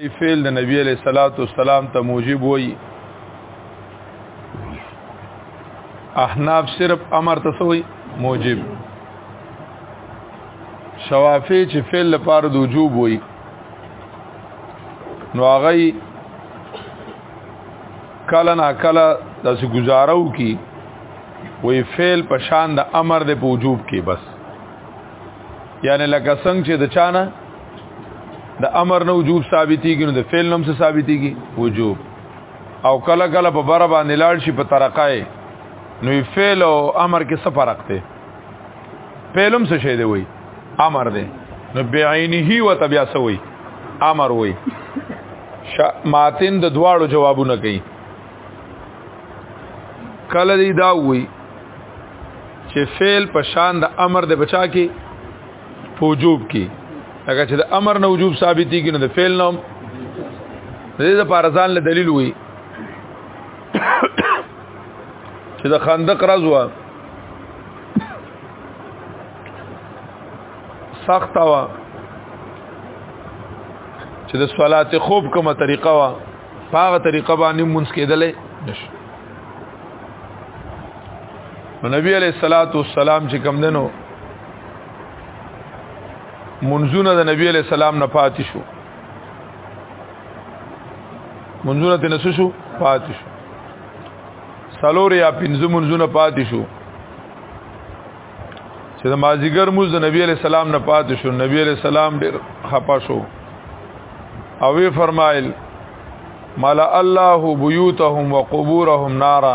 ای فعل د نبی علیہ الصلوۃ والسلام ته موجب وای احناف صرف امر ته سوی موجب شوافی چې فعل لپاره د وجوب وای نو هغه کله نا کله داسې گزارو کی وی فعل په شان د امر د په وجوب کې بس یعنی لکه څنګه چې د چانه د امر نه وجوب ثابتېږي نو د فعل نوم څه ثابتېږي وجوب او کله کله په بره باندې لاړ شي په ترقای نو فعل او امر کې څه فرق دی فعلم څه شی دی وای امر دی نو بعینه و تبیا څه وای امر وای ماتن د دواړو جوابونه کوي کله دی دا وای چې فعل په شان د امر د بچا کې په وجوب کې لکه چې د امر نه وجوب ثابتي کې نه د فعل نه دې د پارزان له دلیل وي چې د خندق رضوا سخت وا چې د صلات خوب کومه طریقه وا هغه طریقه باندې مونږ کېدلې نشو نو نبی علیہ الصلوۃ والسلام چې کم دنو منځونه د نبی علیہ السلام نه پاتې شو منځونه ته نسو شو پاتې شو سلور یا پنځه منځونه پاتې شو چې د مازیګر موز د نبی علی سلام نه پاتې شو نبی علی سلام ډیر خپه شو او وی فرمایل مالا الله بيوتهم وقبورهم نارا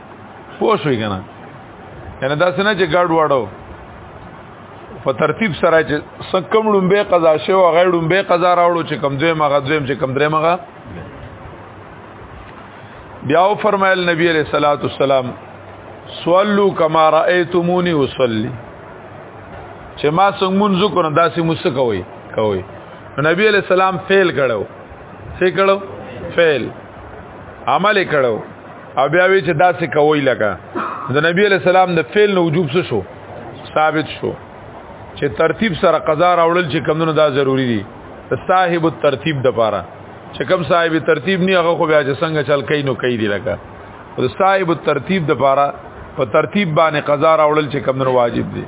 پوه شوي که نه یعنی داسې نه چې ګډ واړو په ترتیب سره چې سکم ډومبه قضا شو او غیر ډومبه قضا راوړو چې کم دوی مغه دویم چې کم درې مغه بیا و فرمایل نبی علیہ الصلوۃ والسلام صلوا کما رأیتمونی اصلي چې ما څنګه مونږ کو نه داسې مست کوي کوي نبی علیہ السلام فعل کړو څه کړو فعل عمل کړو او بیا وی چې دا څه کوي لکه د نبی علی السلام د فعل نه وجوب څه شو ثابت شو چې ترتیب سره قضا راوړل چې کمونو دا ضروری دي صاحب الترتیب د پاره چې کم صاحب ترتیب نه هغه خو بیا چې څنګه چل کین نو کوي دی لکه د صاحب الترتیب د پاره په ترتیب باندې قضا راوړل چې کمونو واجب دي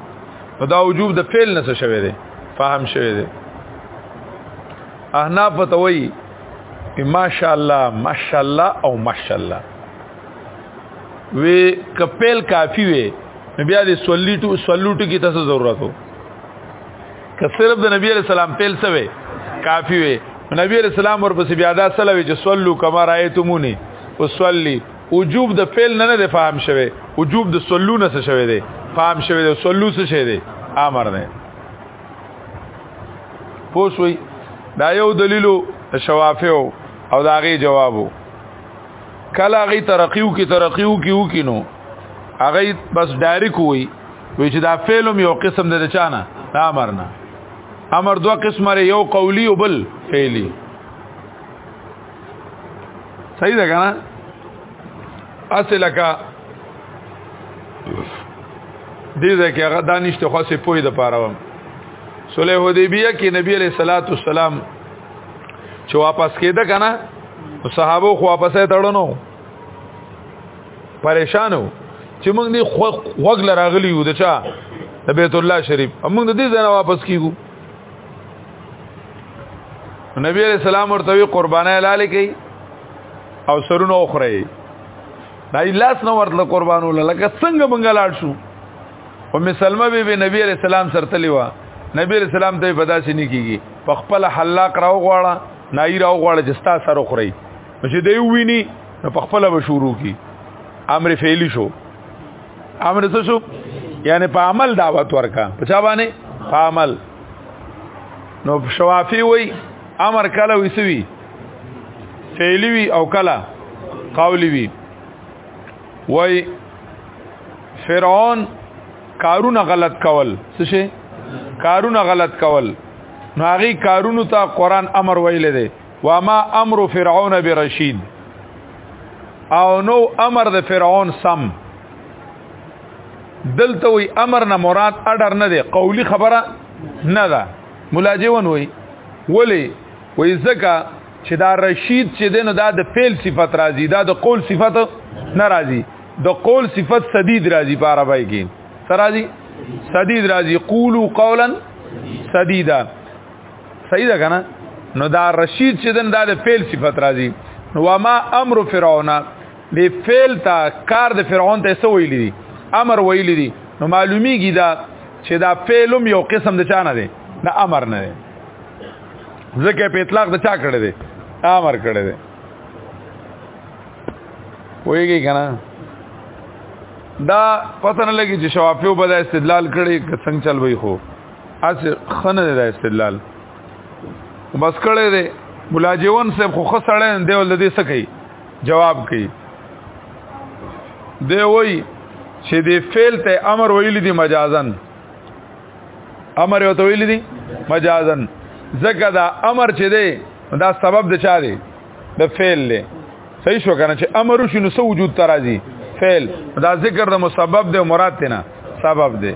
نو دا وجوب د فعل نه څه شوی دی فهم شوی دی احناف ته وایي ماشاءالله ماشاءالله او ماشاءالله وی کپیل کافی وی بیا دې سولیټو سولیټو کی تاسو ضرورت وو که صرف د نبی علیہ السلام پیل سوی کافی وی نبی علیہ السلام ورپسې بیا دا سلوي چې صلو کما رایتمونی وصلی وجوب د فعل نه نه فهم شوی وجوب د صلو نه څه شوی دی فهم شوی دی صلو څه شوی دی امر نه پوسوي دا یو دلیلو شوافیو او دا غي جوابو کله غي ترقیو کی ترقیو کیو کینو هغه بس ډایرک وي وی چې دا فعلم یو قسم د چانه دا امر نه امر دوه قسمه لري یو قولی او بل فعلی صحیح ده کنه اصل کا دې ځکه هغه دانشته خو سه پوي د پاره وم صلح حدیبیه کې نبی علیہ الصلات والسلام چې واپس کېده کنه صحابه خو واپس تړنو پریشانو چې موږ دې خوګ لراغلی یو د چا د بیت الله شریف موږ دې ځنه واپس کیږو نبی علیہ السلام ورته قربانه لاله کوي او سرونه اخره دا لاس نه ورتل قربانو لکه څنګه مونږ لاړ شو او مسلمه بی بی نبی علیہ السلام سرتلی وا نبی علیہ السلام ته پدا شي نه کیږي په خپل حلاق راو غواړه نای راو غواړه چې ستا سره خوري چې دی ویني نو په خپل به شروع کی امر فعلی شو امر څه شو یعنی په عمل دعوت ورکا په چا باندې په عمل نو شوافی وای امر کله وسوي فعلی وی او کلا قولی وی وای فرعون کارونه غلط کول څه شي کارونه غلط کول نو هغه کارونو ته قران امر ویل دی و ما امر فرعون برشید او نو امر د فرعون سم دلته وی امر نه مراد اډر نه دی قولی خبره نه ده ملاجون وی ولی وای زکه چې دا رشید چې دینو دا د فعل صفت راځي دا د قول صفت نه راځي د قول صفت سدید راځي په عربی کې سراځي سدید راځي قولو قولا سدیدا صحیح ده کنه نو دا رشید چې دین دا د فعل صفت راځي نو ما امر فرعون به فعل تا کار د فرعون ته سو ویلی دي امر ویلی دي نو معلومیږي دا چې دا فعلم یو قسم د چانه دی نه امر نه دی ځکه په اطلاق د چا کړی دی امر کړی دی وایي کنه دا پته نه لګي چې شوافیو به دا استدلال کړي که څنګه چل وي خو اس خنه دا استدلال بس کړي دی مولا جیون صاحب خو خسړې دی ول دې سکی جواب کوي دی وایي چې دې فعل ته امر ویل دي مجازن امر یو تویل دي مجازن زکه دا امر چې دی دا سبب د چا دی د فعل دی صحیح شو کنه چې امر شنو سو وجود ترازی فعل دا ذکر د مسبب دی مراد نه سبب دی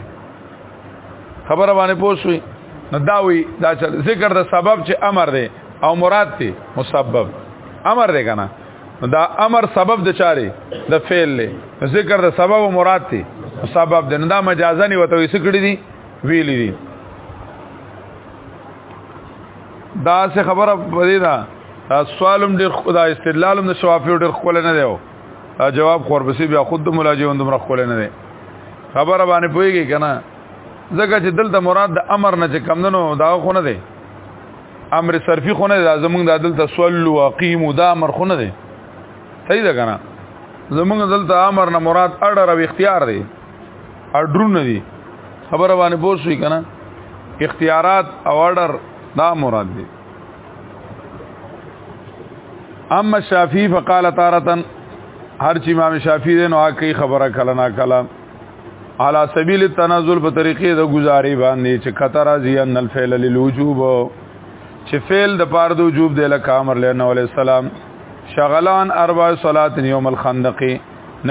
خبره باندې پوښوي نو دا وی دا ذکر د سبب چې امر دی او مراد دی مسبب امر دی کنه دا امر سبب د چاره د فعل له ذکر د سبب او مراد دی سبب د ندا مجازا نه وته وسې کړی دی ویل دی دا څه خبره پدې دا سوالم ډېر خدا استدلالم د شوافی ډېر خپل نه دیو جواب خور بسی بیا خود ملاجون دمر خپل نه دی خبره باندې پويږي کنه ځکه چې دلته مراد د امر نه چې کم نه نو دا خو نه دی امر صرفي خونه د زمونږ د عدل تسول او قیم او دا امر خونه دی صحیح ده کنه زمونږ دلته امر نه مراد اډر او اختیار دی اډرونه دی خبره باندې پوښوي کنه اختیارات او اډر دا مراد دی اما شافعی فقال تارتن هر چې امام شافعی دین او کوي خبره کله نا کله على سبيل التنازل په طریقې د گزاري باندې چې قطر ازي ان الفعل للوجوب چې فعل د پاره د وجوب د لک امر لنه عليه السلام شغلان اربع صلات يوم الخندق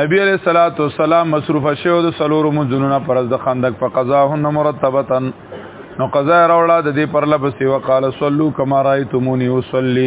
نبی علیہ الصلوۃ والسلام مصروف شوه د سلورو منځونو پر د خندق په قضاهن مرتبتا نو قضا راوړه د دې پر لبسې وقاله صلو کما رايتمونی وصلی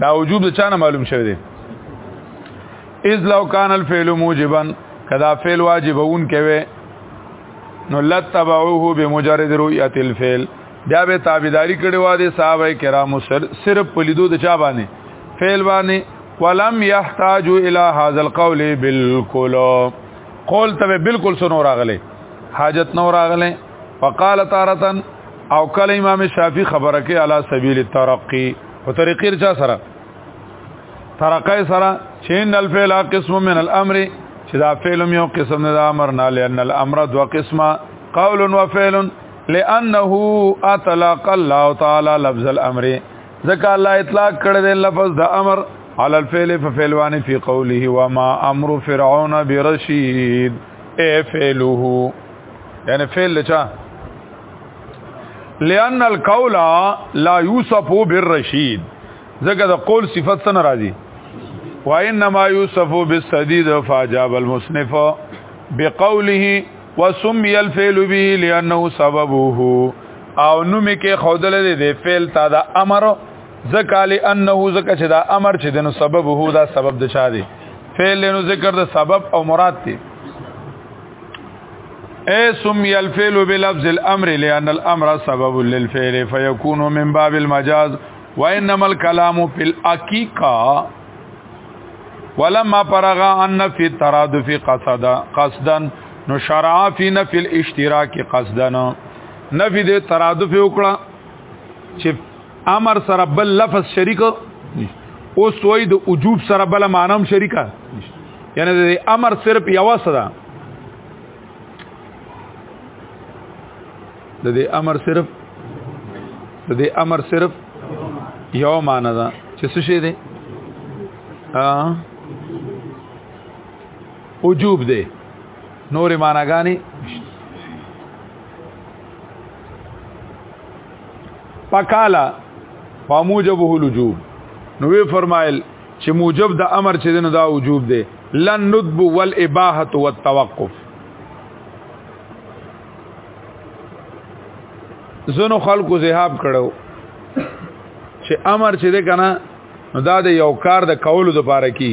دا وجوب د چانه معلوم شوی دی اذ لو کان الفعل موجبا کدا فعل واجبون کوي نو لتبعوه بمجرد رؤيه الفعل بیا به تابعداري کړي و دي صحابه کرامو سر صرف پلیدو د چا باندې فعل باندې ولم يحتاج الى هذا القول بالکل قول ته بالکل سنور اغله حاجت نور اغله فقال تارتن او کله امام شافعي خبره کې علی سبیل الترقی په طریقې چا سره ترقه سره چې ان الفعل قسم من الامر چې دا فعل یو قسم نه د امر نه لئن الامر دو قسمه قول و فعل لانه اطلق الله تعالی لفظ الامر ذکا الله اطلاق کړی دی لفظ د امر على الفعل ففعلوان في قوله وما امر فرعون برشيد اي فعله يعني فعل چا لئن القول لا یوسف بالرشید ځکه د قول صفت څنګه راځي وانما یوسف بالسدید فاجاب المصنف بقوله وسمي الفعل به لانه سببه او نومي کې خودل دي فعل تا دا امر زکالی انه زکه چې دا امر چې دنو سبب هو دا سبب د چا دی فعل نو ذکر د سبب او مراد دی اے سمی الفعل بلفظ الامر لان الامر سبب للفعل فيكون من باب المجاز وانما الكلام في الحقيقه ولما فرغ ان في الترادف قصدا قصدا نشرع في نفي الاشتراك قصدا نفي د ترادف وکړه چې امر سره بل لفظ شریک اوس وای د وجوب سره بل مانم شریکه یعنی د امر صرف یو صدا د دې امر صرف د دې امر صرف یو معنی ده چې څه شی دی ا وجوب دی نور معناګانی پکالا فموجبه الوجوب نو وی فرمایل چې موجب د امر چې دنه دا وجوب دی لن ندب والاباحه والتوقف زنو خلکو زهاب کړو چې امر چې ده کنه نو دا د یو کار د کولو د پاره کی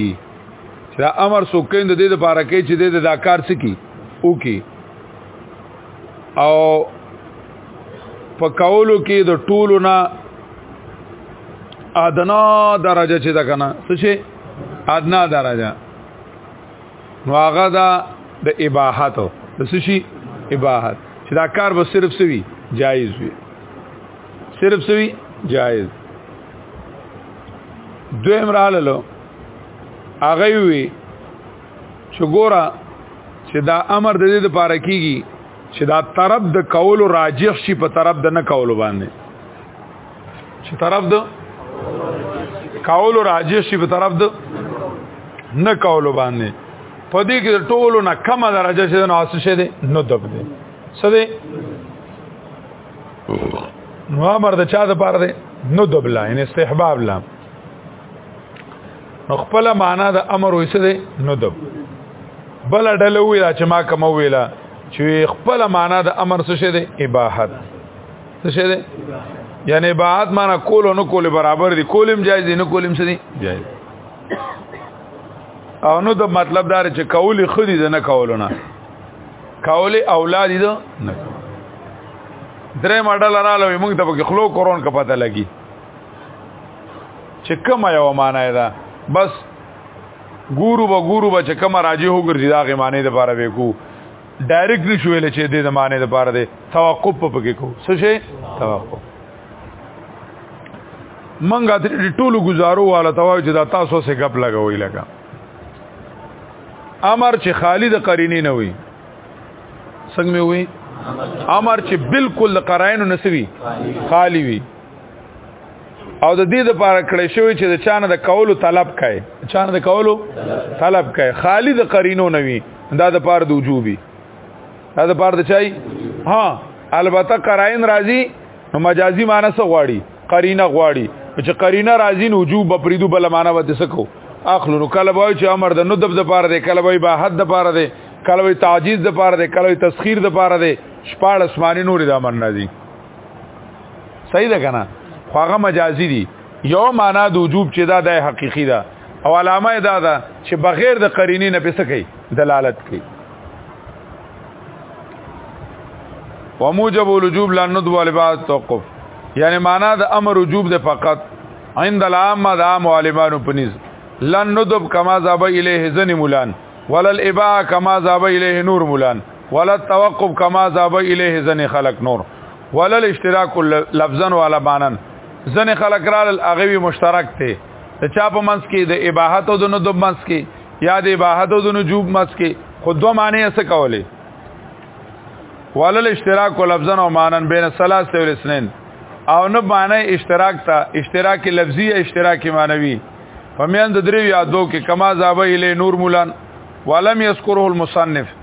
چې دا امر سوکین د دې د پاره کی چې د دا کار سکی او کی او په کولو کې د ټولو نه ادنا درجه چې ده کنه څه شي ادنا درجه نو هغه دا د اباحت د څه شي اباحت چې دا کار به صرف سوي جایز وي صرف سوي جایز دویم راللو هغه وی چې ګوره چې دا امر د دې لپاره کیږي چې دا طرف د کول راجح شي په طرف د نه کول باندې چې طرف د کول راجح شي په طرف د نه کول باندې په دې کې ټولو نه کم درجه چې نو اساس شه دي نو دب دي څه دي نو امر د چا د پاره دي نو دب لا ان استحباب لا نو خپل معنا د امر وسه دی ندب بل ډله وی دا چې ما کوم ویلا چې خپل معنا د امر څه شه دی اباحت څه شه دی یعنی اباحت معنا کول او نه کول برابر دي کولم جایز دي نه کولم څه دي جایز او نو د مطلب دار چې کول خدي نه کولونه کول اولاد دي نه درې ماډل رااله موږ ته په خلو کورون کپته لګي چې کومه یو معنی ده بس ګورو به ګورو به چې کومه راجه وګرځي دا غي معنی د پاره وکړو ډایرکټ نشو ویل چې د زمانه د پاره دی توقف په پکې کو څه شي توقف منګه د ټولو گزارو والا توای چې دا تاسو سه غپ لګوي لګا امر چې خالد قرینه نه وي څنګه وي امر چې بالکل قرائن نسوي خالی وي او د دې لپاره کړی شوی چې د چانه د کولو طلب کای چانه د کولو طلب کای خالی د قرینو نوي دا د پاره د وجوبي دا د پاره د چای ها البته قرائن راضی نو مجازي معنی څه غواړي قرینه غواړي چې قرینه راضی نو وجوب بپریدو بل معنی وته سکو اخلو نو کله وای چې امر د ندب د پاره دی کله وای به حد د پاره دی کله وای تعجیز د پاره دی کله وای تسخير د پاره دی شپاړس معنی نور د امر نه دي صحیح ده کنه خو هغه مجازي دي یو معنا د وجوب چې دا د حقيقي ده او علامه دا ده چې بغیر د قرینې نه پس کوي دلالت کوي وموجب الوجوب لا ندب والبعض توقف یعنی معنا د امر وجوب ده فقط عند العامه د عام عالمانو پنيز لن ندب کما ذاب الیه زن مولان ولل ابا کما ذاب الیه نور مولان ولا توقف کما ذاب الیه زن خلق نور ولا الاشتراک لفظا ولا مانن زن خلق را الاغوی مشترک ته د چا په منس کې د اباحت او د ندب منس کې یا د اباحت او د نجوب منس کې خود دوه معنی څه کولې ولل اشتراک لفظا او مانن بین الثلاث او الاثنين او نه معنی اشتراک ته اشتراک لفظي یا اشتراک معنوي فمیان د دریو یادو کې کما زابه الی نور مولان ولم یذکره المصنف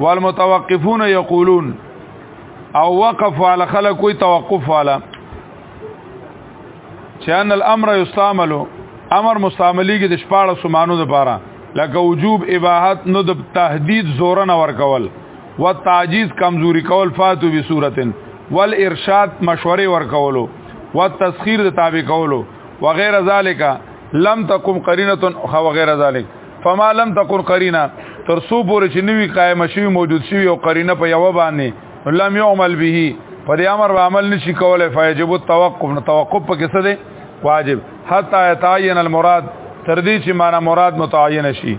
والمتوقفون یقولون او وقف على خلق کوئی توقف والا چې ان الامر یستعمل امر مستعملی کې د شپاړه سمانو لپاره لکه وجوب اباحت نو د تهدید زور نه ور کول و تعجیز کمزوری کول فاتو به صورتن ول ارشاد مشورې ور کولو و تسخير د تابع کولو وغیر ذالک لم تقم قرینه خو وغیر ذالک فما لم تكن قرینه تر سو پورې چې نوی قائم شوی موجود شوی او قرینه په یو باندې لم يعمل به په دې امر به عمل نشي کولای فیجب التوقف نو توقف په کیسه دی واجب حتا يتعين المراد تر دې چې معنا مراد متعین شي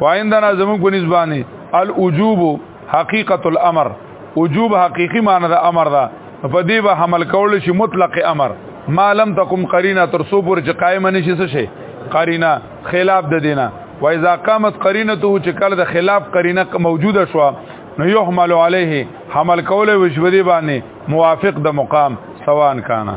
وایندنا زمون کو نسبانه الوجوب حقیقت الامر وجوب حقیقی معنی د امر ده په دې به حمل کول شي مطلق امر ما لم تکم قرینه تر سو پورې چې قائم نشي څه شي قرینه خلاف د دینه و اذا قامت قرینته چې کله د خلاف قرینه موجوده شو نو يحمل عليه حمل کوله وشودي باندې موافق د مقام سوان کانا